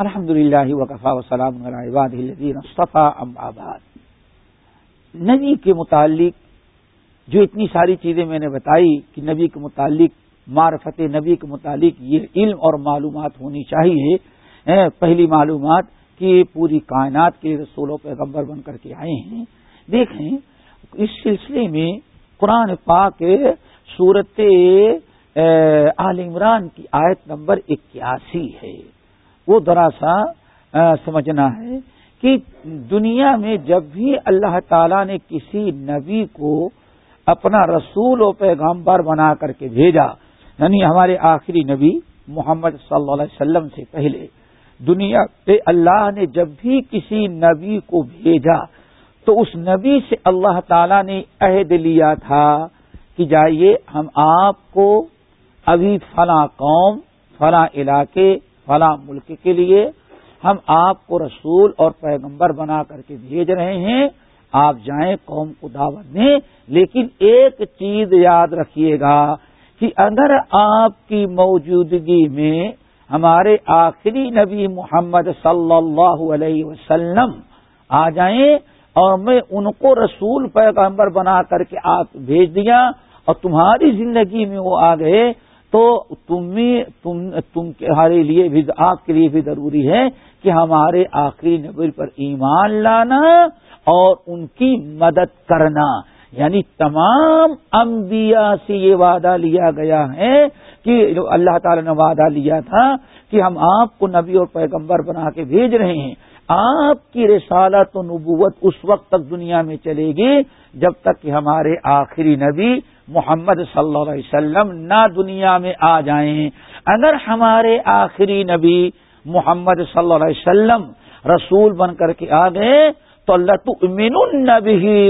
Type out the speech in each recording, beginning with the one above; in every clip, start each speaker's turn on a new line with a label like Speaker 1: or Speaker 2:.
Speaker 1: الحمد للہ وقفا وسلام ام آباد نبی کے متعلق جو اتنی ساری چیزیں میں نے بتائی کہ نبی کے متعلق معرفت، نبی کے متعلق یہ علم اور معلومات ہونی چاہیے پہلی معلومات کہ پوری کائنات کے رسول و پیغمبر بن کر کے آئے ہیں۔ دیکھیں، اس سلسلے میں قرآن پاک صورت عال عمران کی آیت نمبر اکیاسی ہے۔ وہ ذرا سا سمجھنا ہے کہ دنیا میں جب بھی اللہ تعالی نے کسی نبی کو اپنا رسول و پیغمبر بنا کر کے بھیجا یعنی ہمارے آخری نبی محمد صلی اللہ علیہ وسلم سے پہلے، دنیا پہ اللہ نے جب بھی کسی نبی کو بھیجا تو اس نبی سے اللہ تعالی نے عہد لیا تھا کہ جائیے ہم آپ کو ابھی فلاں قوم، فلاں علاقے فلاں ملک کے لیے ہم آپ کو رسول اور پیغمبر بنا کر کے بھیج رہے ہیں۔ آپ جائیں قوم کو دعوت دیں، لیکن ایک چیز یاد رکھیے گا کہ اگر آپ کی موجودگی میں ہمارے آخری نبی محمد صلی اللہ علیہ وسلم آ جائیں اور میں ان کو رسول پیغمبر بنا کر کے آپ بھیج دیا اور تمہاری زندگی میں وہ آ گئے تو تم تمہارے لیے بھی آپ کے لیے بھی ضروری ہے کہ ہمارے آخری نبی پر ایمان لانا اور ان کی مدد کرنا۔ یعنی تمام انبیاء سے یہ وعدہ لیا گیا ہے کہ اللہ تعالی نے وعدہ لیا تھا کہ ہم آپ کو نبی اور پیغمبر بنا کے بھیج رہے ہیں۔ آپ کی رسالت و نبوت اس وقت تک دنیا میں چلے گی جب تک کہ ہمارے آخری نبی محمد صلی اللہ علیہ وسلم نہ دنیا میں آ جائیں۔ اگر ہمارے آخری نبی محمد صلی اللہ علیہ وسلم رسول بن کر کے آ گئے، تو اللہ تمین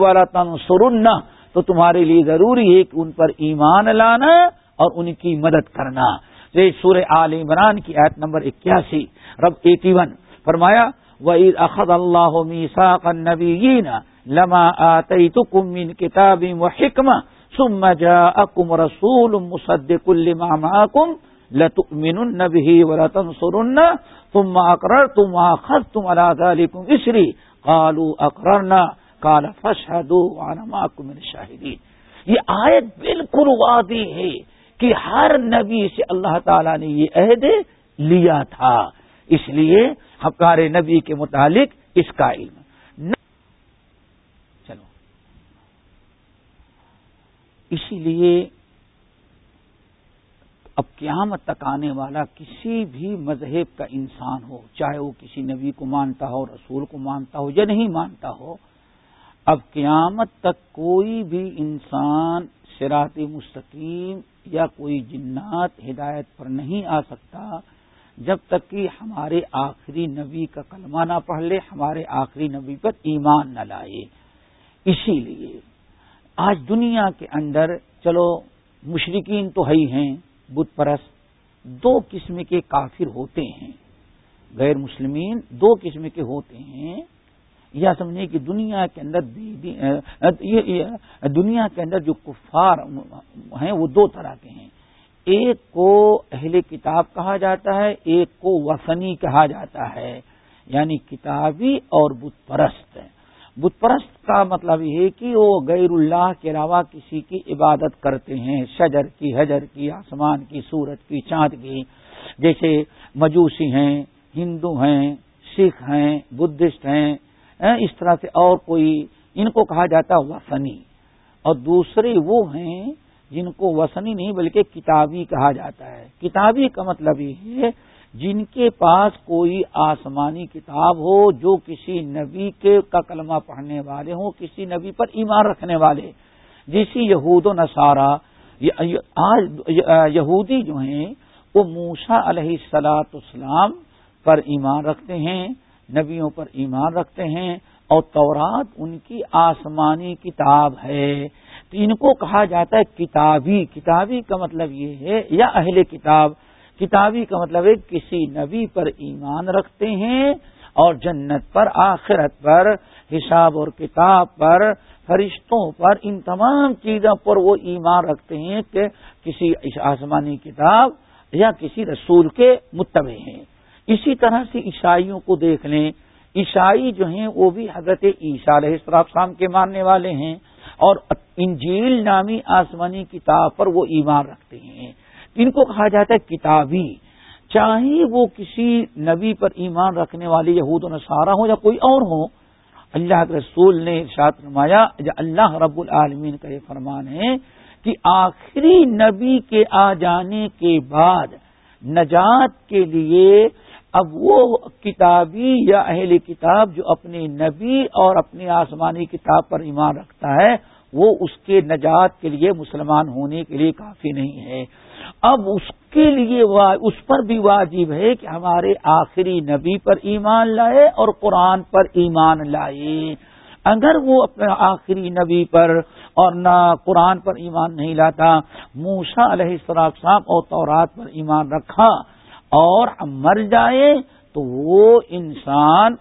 Speaker 1: والا تنسرن تو تمہارے لیے ضروری ہے کہ ان پر ایمان لانا اور ان کی مدد کرنا۔ سورہ عال عمران کی آیت نمبر اکیاسی، رب ایٹی ون، فرمایا، وَإِذْ أَخَذَ اللَّهُ مِيثَاقَ النَّبِيِّينَ لَمَا آتَيْتُكُم مِّن كِتَابٍ وَحِكْمَةٍ ثُمَّ جَاءَكُمْ رَسُولٌ مُصَدِّقٌ لِّمَا مَعَكُمْ لَتُؤْمِنُنَّ بِهِ وَلَتَنصُرُنَّ. ثُمَّ أَقْرَرْتُمْ وَأَخَذْتُمْ عَلَىٰ ذَلِكُمْ إِسْرِي. قَالُوا أَقْرَرْنَا. قَالَ فَاشْهَدُوا وَأَنَا مَعَكُم مِّنَ الشَّاهِدِينَ. یہ آیت بالکل واضح ہے کہ ہر نبی سے اللہ تعالی نے یہ عہد لیا تھا. اس لیے ہمارے نبی کے متعلق اس کا علم چلو اسی لیے اب قیامت تک آنے والا کسی بھی مذہب کا انسان ہو، چاہے وہ کسی نبی کو مانتا ہو، رسول کو مانتا ہو یا نہیں مانتا ہو، اب قیامت تک کوئی بھی انسان شراط مستقیم یا کوئی جنات ہدایت پر نہیں آ سکتا جب تک کہ ہمارے آخری نبی کا کلمہ نہ پڑھ لے، ہمارے آخری نبی پر ایمان نہ لائے۔ اسی لیے آج دنیا کے اندر، چلو مشرقین تو ہی ہیں، بت پرست، دو قسم کے کافر ہوتے ہیں۔ غیر مسلمین دو قسم کے ہوتے ہیں۔ یا سمجھے کہ دنیا کے اندر دنیا کے اندر جو کفار ہیں، وہ دو طرح کے ہیں۔ ایک کو اہل کتاب کہا جاتا ہے، ایک کو وفنی کہا جاتا ہے یعنی کتابی اور بت پرست۔ بت پرست کا مطلب یہ ہے کہ وہ غیر اللہ کے علاوہ کسی کی عبادت کرتے ہیں، شجر کی، حجر کی، آسمان کی، سورج کی، چاند کی۔ جیسے مجوسی ہیں، ہندو ہیں، سکھ ہیں، بدھسٹ ہیں اس طرح سے اور کوئی ان کو کہا جاتا وسنی اور دوسرے وہ ہیں جن کو وسنی نہیں بلکہ کتابی کہا جاتا ہے۔ کتابی کا مطلب یہ ہے جن کے پاس کوئی آسمانی کتاب ہو، جو کسی نبی کے کا کلمہ پڑھنے والے ہوں، کسی نبی پر ایمان رکھنے والے۔ جیسی یہود و نصارہ یہودی جو ہیں، وہ موسا علیہ السلاط اسلام پر ایمان رکھتے ہیں، نبیوں پر ایمان رکھتے ہیں، اور تورات ان کی آسمانی کتاب ہے۔ تو ان کو کہا جاتا ہے کتابی۔ کتابی کا مطلب یہ ہے، یا اہل کتاب۔ کتابی کا مطلب ہے کسی نبی پر ایمان رکھتے ہیں اور جنت پر، آخرت پر، حساب اور کتاب پر، فرشتوں پر، ان تمام چیزوں پر وہ ایمان رکھتے ہیں کہ کسی آسمانی کتاب یا کسی رسول کے متبع ہیں۔ اسی طرح سے عیسائیوں کو دیکھ لیں۔ عیسائی جو ہیں وہ بھی حضرت عیسیٰ علیہ السلام کے ماننے والے ہیں اور انجیل نامی آسمانی کتاب پر وہ ایمان رکھتے ہیں۔ ان کو کہا جاتا ہے کتابی، چاہے وہ کسی نبی پر ایمان رکھنے والی یہود و نصارہ ہو یا کوئی اور ہو اللہ کے رسول نے ارشاد فرمایا اللہ رب العالمین کا یہ فرمان ہے کہ آخری نبی کے آ جانے کے بعد نجات کے لیے اب وہ کتابی یا اہل کتاب جو اپنے نبی اور اپنی آسمانی کتاب پر ایمان رکھتا ہے وہ اس کے نجات کے لیے مسلمان ہونے کے لیے کافی نہیں ہے۔ اب اس کے لیے اس پر بھی واجب ہے کہ ہمارے آخری نبی پر ایمان لائے اور قرآن پر ایمان لائے۔ اگر وہ اپنے آخری نبی پر اور نہ قرآن پر ایمان نہیں لاتا موسا علیہ السلام اور تورات پر ایمان رکھا اور مر جائے تو وہ انسان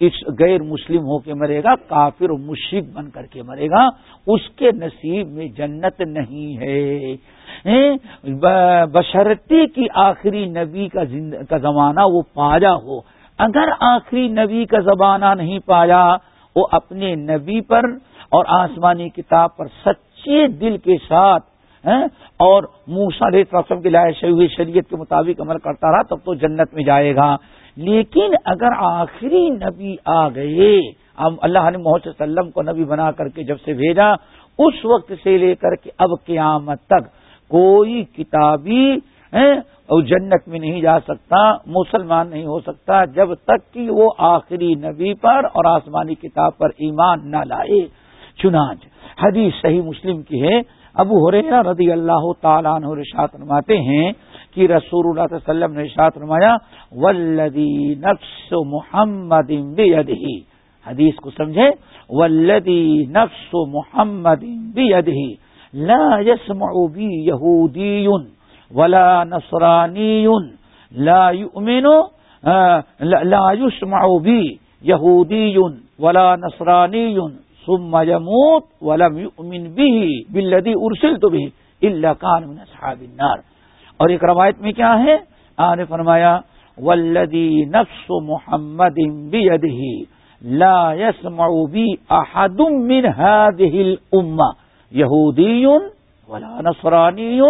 Speaker 1: اس غیر مسلم ہو کے مرے گا، کافر مشرق بن کر کے مرے گا۔ اس کے نصیب میں جنت نہیں ہے۔ بشرتی کی آخری نبی کا زمانہ وہ پایا ہو۔ اگر آخری نبی کا زمانہ نہیں پایا، وہ اپنے نبی پر اور آسمانی کتاب پر سچے دل کے ساتھ اور موسا رسم کی لائے ہوئی شریعت کے مطابق عمل کرتا رہا، تب تو جنت میں جائے گا۔ لیکن اگر آخری نبی آ گئے اللہ نے محمد وسلم کو نبی بنا کر کے جب سے بھیجا، اس وقت سے لے کر کے اب قیامت تک کوئی کتابی جنت میں نہیں جا سکتا، مسلمان نہیں ہو سکتا، جب تک کہ وہ آخری نبی پر اور آسمانی کتاب پر ایمان نہ لائے۔ چنانچ حدیث صحیح مسلم کی ہے ابو ہو رضی اللہ تعالیٰ عنہ رشاط نماتے ہیں کہ رسول اللہ صلی اللہ علیہ وسلم نے رشاط نمایا ولدی نفس محمد حدیث کو سمجھے ولدی نفس محمد بھی لا يسمع بي يهودي ولا نصراني۔ لا يؤمن لا يسمع بي يهودي ولا نصراني۔ ثم يموت ولم يؤمن به بالذي ارسلت به الا كان من اصحاب النار۔ اور ایک روایت میں کیا ہے؟ آنے فرمایا، والذي نفس محمد بيده لا يسمع بي احد من هذه الامه یہودی ولا نصرانی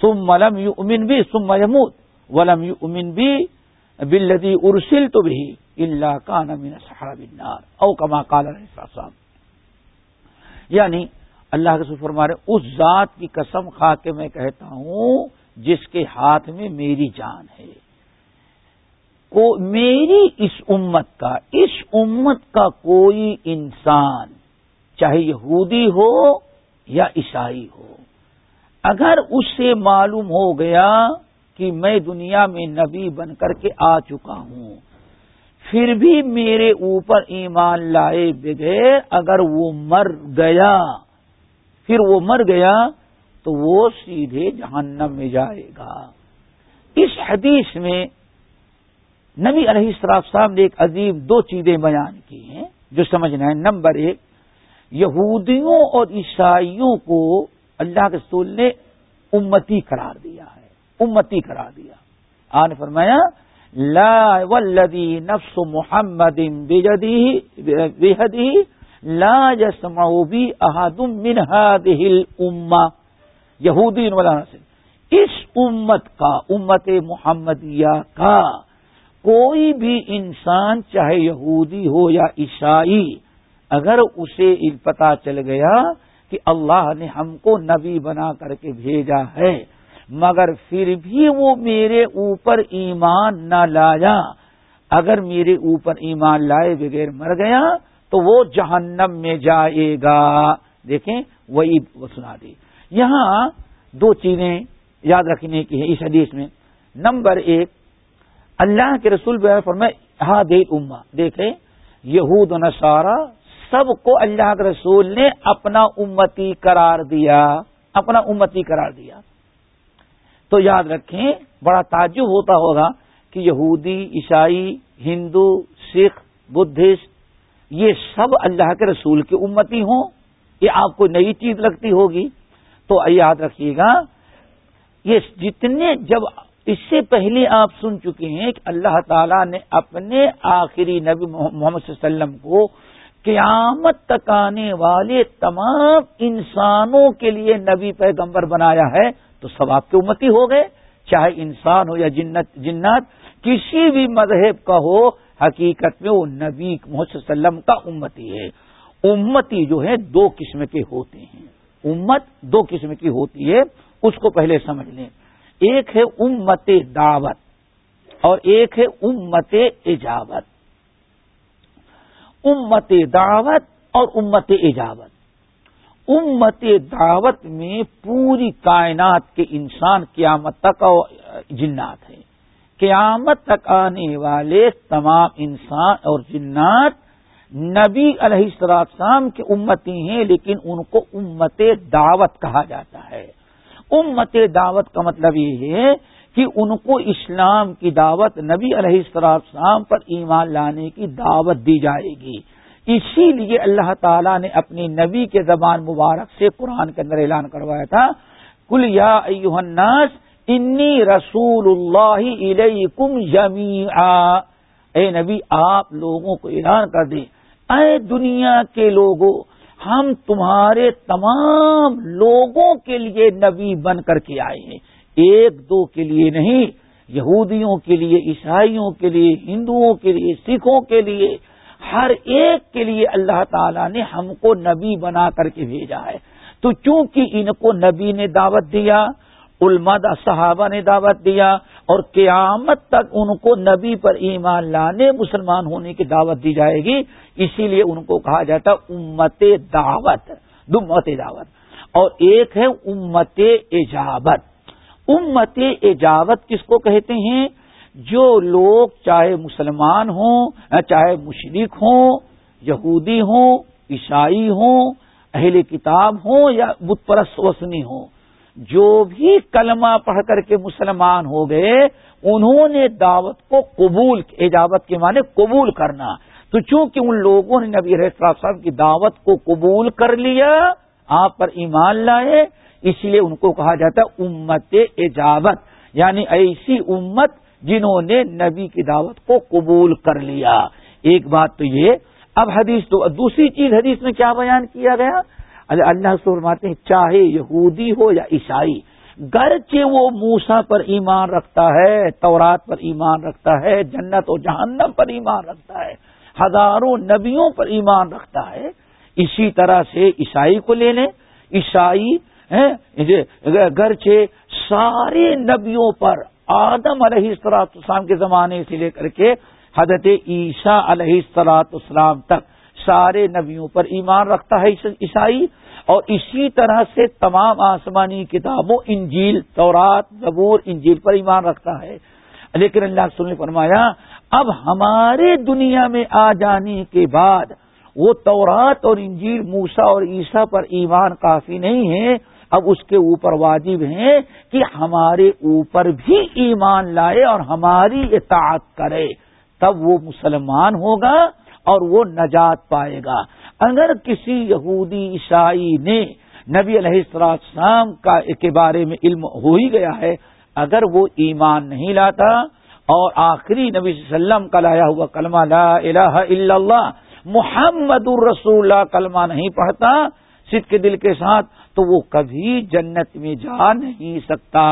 Speaker 1: ثم لم يؤمن بھی ثم يموت ولم يؤمن بھی بلدی ارسل تو بھی اللہ کا نمین صحاب النار۔ او کما قال صاحب یعنی اللہ کے سفر مارے اس ذات کی قسم کھا کے میں کہتا ہوں جس کے ہاتھ میں میری جان ہے۔ کو میری اس امت کا، اس امت کا کوئی انسان، چاہے یہودی ہو یا عیسائی ہو، اگر اس سے معلوم ہو گیا کہ میں دنیا میں نبی بن کر کے آ چکا ہوں پھر بھی میرے اوپر ایمان لائے بغیر اگر وہ مر گیا، پھر وہ مر گیا تو وہ سیدھے جہنم میں جائے گا۔ اس حدیث میں نبی علیہ السلام صاحب نے ایک عظیم دو چیزیں بیان کی ہیں، جو سمجھنا ہے۔ نمبر ایک، یہودیوں اور عیسائیوں کو اللہ کے رسول نے امتی قرار دیا ہے۔ امتی قرار دیا۔ آن فرمایا لا ولدی نفس محمد بےحدی لا جسمعی احد من هذه الامه یہودی سے اس امت کا، امت محمدیہ کا کوئی بھی انسان چاہے یہودی ہو یا عیسائی، اگر اسے پتا چل گیا کہ اللہ نے ہم کو نبی بنا کر کے بھیجا ہے مگر پھر بھی وہ میرے اوپر ایمان نہ لایا۔ اگر میرے اوپر ایمان لائے بغیر مر گیا تو وہ جہنم میں جائے گا۔ دیکھیں، وہی وہ سنا دی۔ یہاں دو چیزیں یاد رکھنے کی ہیں اس حدیث میں۔ نمبر ایک، اللہ کے رسول فرمائے ہاں دے اما دیکھیں، یہود نصارہ سب کو اللہ کے رسول نے اپنا امتی قرار دیا۔ اپنا امتی قرار دیا۔ تو یاد رکھیں، بڑا تعجب ہوتا ہوگا کہ یہودی، عیسائی، ہندو، سکھ، بدھسٹ، یہ سب اللہ کے رسول کی امتی ہوں، یہ آپ کو نئی چیز لگتی ہوگی۔ تو یاد رکھیے گا، یہ جتنے جب اس سے پہلے آپ سن چکے ہیں کہ اللہ تعالی نے اپنے آخری نبی محمد صلی اللہ علیہ وسلم کو قیامت تک آنے والے تمام انسانوں کے لیے نبی پیغمبر بنایا ہے۔ تو سب آپ کے امتی ہو گئے۔ چاہے انسان ہو یا جنت، جنات، کسی بھی مذہب کا ہو، حقیقت میں وہ نبی محمد صلی اللہ علیہ وسلم کا امتی ہے۔ امتی جو ہے دو قسم کے ہوتے ہیں۔ امت دو قسم کی ہوتی ہے، اس کو پہلے سمجھ لیں۔ ایک ہے امت دعوت اور ایک ہے امت ایجابت امت دعوت اور امت ایجابت امت دعوت میں پوری کائنات کے انسان قیامت تک جنات ہیں۔ قیامت تک آنے والے تمام انسان اور جنات نبی علیہ السلام کے امتی ہیں، لیکن ان کو امت دعوت کہا جاتا ہے۔ امت دعوت کا مطلب یہ ہے کہ ان کو اسلام کی دعوت نبی علیہ السلام پر ایمان لانے کی دعوت دی جائے گی۔ اسی لیے اللہ تعالیٰ نے اپنی نبی کے زبان مبارک سے قرآن کے اندر اعلان کروایا تھا کل یا الناس انی رسول اللہ علیکم یمی اے نبی، آپ لوگوں کو اعلان کر دیں۔ اے دنیا کے لوگوں، ہم تمہارے تمام لوگوں کے لیے نبی بن کر کے آئے ہیں۔ ایک دو کے لیے نہیں، یہودیوں کے لیے، عیسائیوں کے لیے، ہندوؤں کے لیے، سکھوں کے لیے ہر ایک کے لیے اللہ تعالیٰ نے ہم کو نبی بنا کر کے بھیجا ہے۔ تو چونکہ ان کو نبی نے دعوت دیا علماد صحابہ نے دعوت دیا اور قیامت تک ان کو نبی پر ایمان لانے، مسلمان ہونے کی دعوت دی جائے گی، اسی لیے ان کو کہا جاتا امت دعوت، دمت دعوت۔ اور ایک ہے امت ایجابت امت ایجابت کس کو کہتے ہیں؟ جو لوگ چاہے مسلمان ہوں چاہے مشرق ہوں، یہودی ہوں، عیسائی ہوں، اہل کتاب ہوں یا بت پرست وسنی ہوں، جو بھی کلمہ پڑھ کر کے مسلمان ہو گئے، انہوں نے دعوت کو قبول ایجابت کے معنی قبول کرنا۔ تو چونکہ ان لوگوں نے نبی صاحب کی دعوت کو قبول کر لیا، آپ پر ایمان لائے، اس لیے ان کو کہا جاتا ہے امت ایجابت یعنی ایسی امت جنہوں نے نبی کی دعوت کو قبول کر لیا۔ ایک بات تو یہ، اب حدیث تو دوسری چیز حدیث میں کیا بیان کیا گیا؟ اللہ فرماتے ہیں، چاہے یہودی ہو یا عیسائی، گرچہ وہ موسا پر ایمان رکھتا ہے، تورات پر ایمان رکھتا ہے، جنت و جہنم پر ایمان رکھتا ہے، ہزاروں نبیوں پر ایمان رکھتا ہے، اسی طرح سے عیسائی کو لے لیں۔ عیسائی گرچہ سارے نبیوں پر آدم علیہ السلاط اسلام کے زمانے سے لے کر کے حضرت عیسیٰ علیہ السلاط اسلام تک سارے نبیوں پر ایمان رکھتا ہے عیسائی اور اسی طرح سے تمام آسمانی کتابوں، انجیل، تورات، زبور، انجیل پر ایمان رکھتا ہے۔ لیکن اللہ نے فرمایا، اب ہمارے دنیا میں آ جانے کے بعد وہ تورات اور انجیل موسا اور عیسیٰ پر ایمان کافی نہیں ہے۔ اب اس کے اوپر واجب ہے کہ ہمارے اوپر بھی ایمان لائے اور ہماری اطاعت کرے، تب وہ مسلمان ہوگا اور وہ نجات پائے گا۔ اگر کسی یہودی عیسائی نے نبی علیہ السلام کا کے بارے میں علم ہو ہی گیا ہے، اگر وہ ایمان نہیں لاتا اور آخری نبی صلی اللہ علیہ وسلم کا لایا ہوا کلمہ لا الہ الا اللہ، محمد الرسول اللہ کلمہ نہیں پڑھتا سد کے دل کے ساتھ تو وہ کبھی جنت میں جا نہیں سکتا۔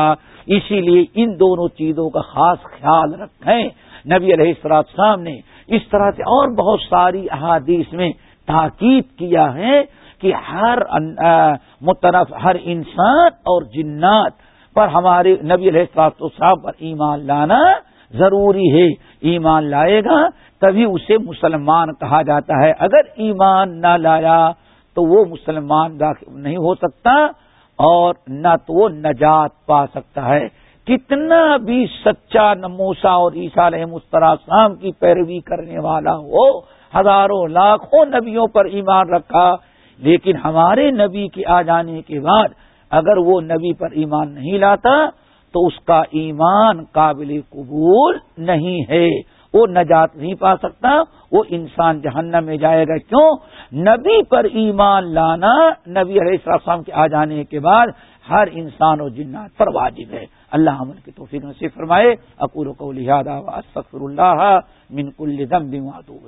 Speaker 1: اسی لیے ان دونوں چیزوں کا خاص خیال رکھیں۔ نبی علیہ السلام نے اس طرح سے اور بہت ساری احادیث میں تاکید کیا ہے کہ ہر مترف ہر انسان اور جنات پر ہمارے نبی علیہ صاحب پر ایمان لانا ضروری ہے۔ ایمان لائے گا تبھی اسے مسلمان کہا جاتا ہے۔ اگر ایمان نہ لایا تو وہ مسلمان نہیں ہو سکتا اور نہ تو وہ نجات پا سکتا ہے۔ کتنا بھی سچا نموسا اور عیسیٰ علیہ مستراسام کی پیروی کرنے والا ہو، ہزاروں لاکھوں نبیوں پر ایمان رکھا، لیکن ہمارے نبی کے آ جانے کے بعد اگر وہ نبی پر ایمان نہیں لاتا تو اس کا ایمان قابل قبول نہیں ہے۔ وہ نجات نہیں پا سکتا، وہ انسان جہنم میں جائے گا۔ کیوں؟ نبی پر ایمان لانا، نبی علیہ السلام کے آ جانے کے بعد ہر انسان و جنات پر واجب ہے۔ اللہ عمل کی توفیق نصیب فرمائے۔ اکور کو لہٰذا اللہ من کل ذنب واتوب